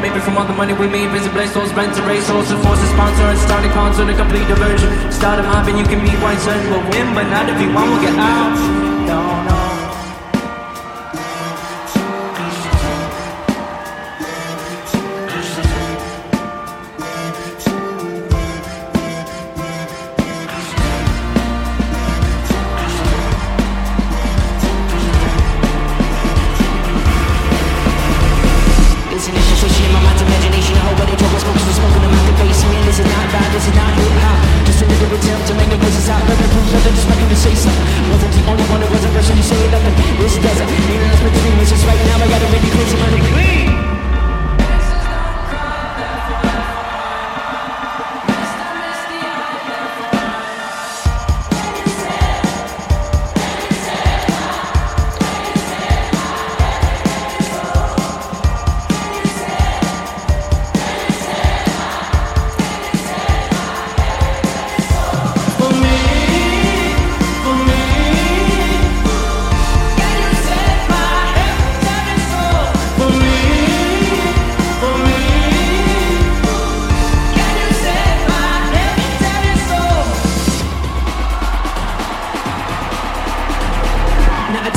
Maybe from all the money we made, visit place, souls, rent to race, also force a sponsor and start a concert, a complete diversion. Start a mob and you can be quite certain we'll win, but not if you will get out. No, no.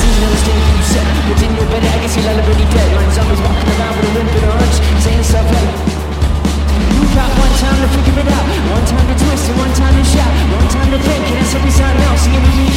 Season of the state you set But didn't know better, I guess you already dead When zombies walking around with a limp in a hunch Saying stuff like You got one time to figure it out One time to twist and one time to shout. One time to think, and that's every time now Singing with me